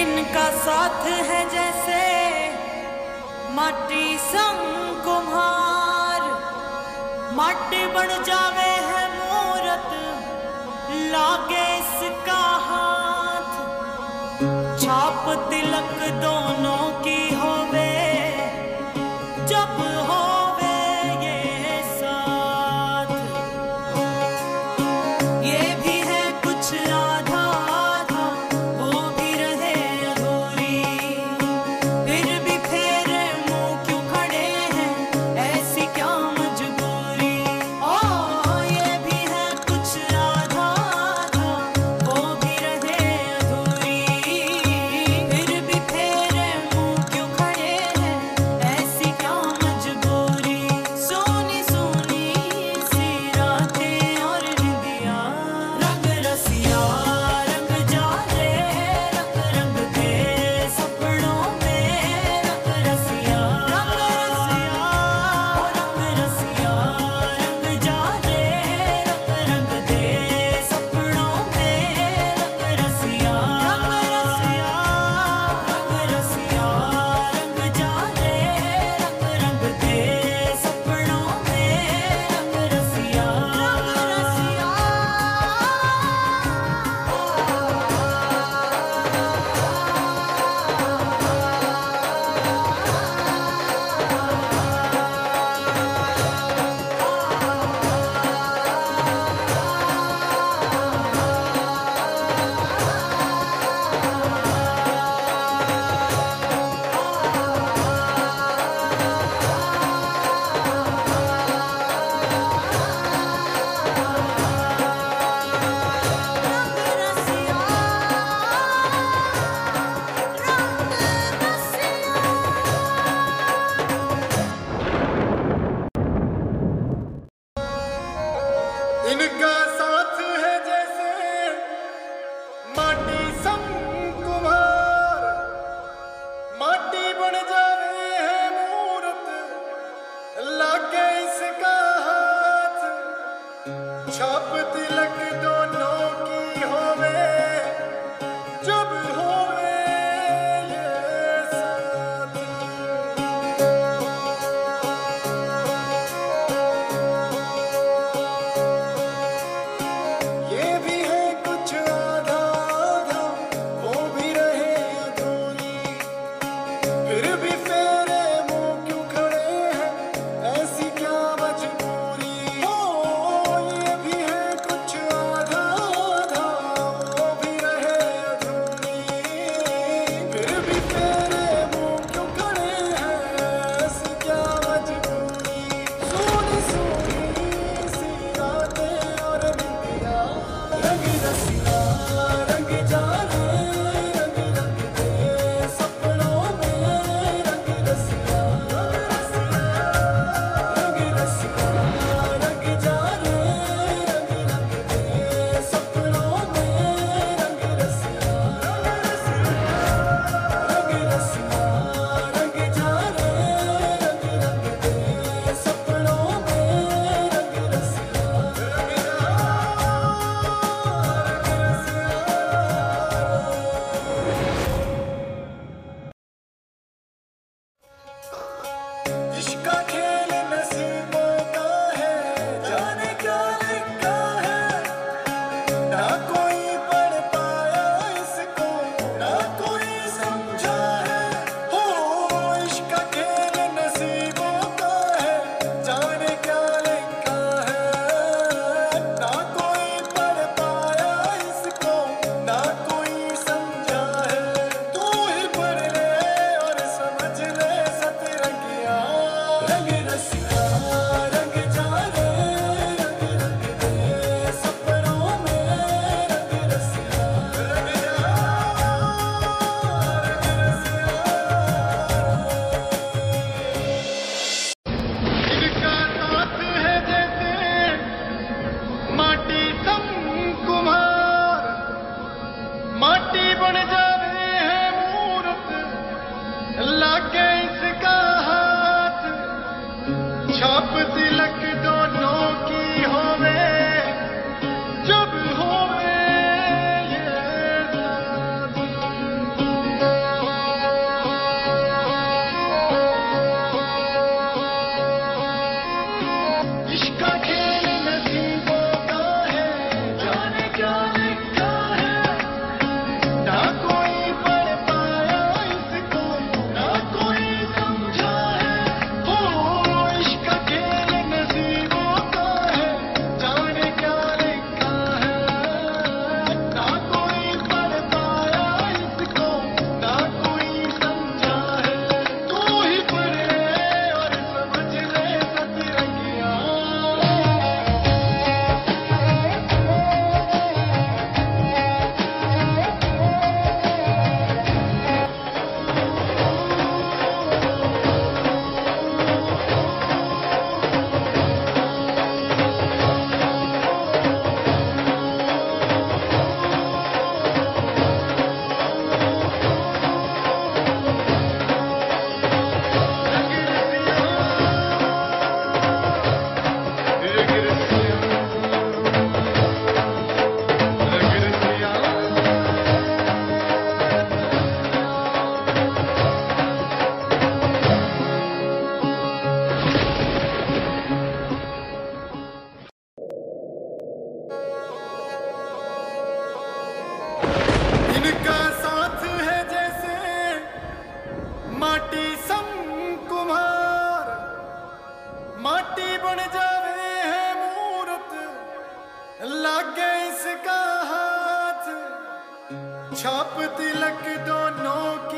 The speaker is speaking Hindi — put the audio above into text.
इनका साथ है जैसे मट्टी संग कुम्हार मट्टी बन जावे है मूरत, लागे इसका हाथ। छाप तिलक दो माटी बन जा। छाप तिलक दोनों की होवे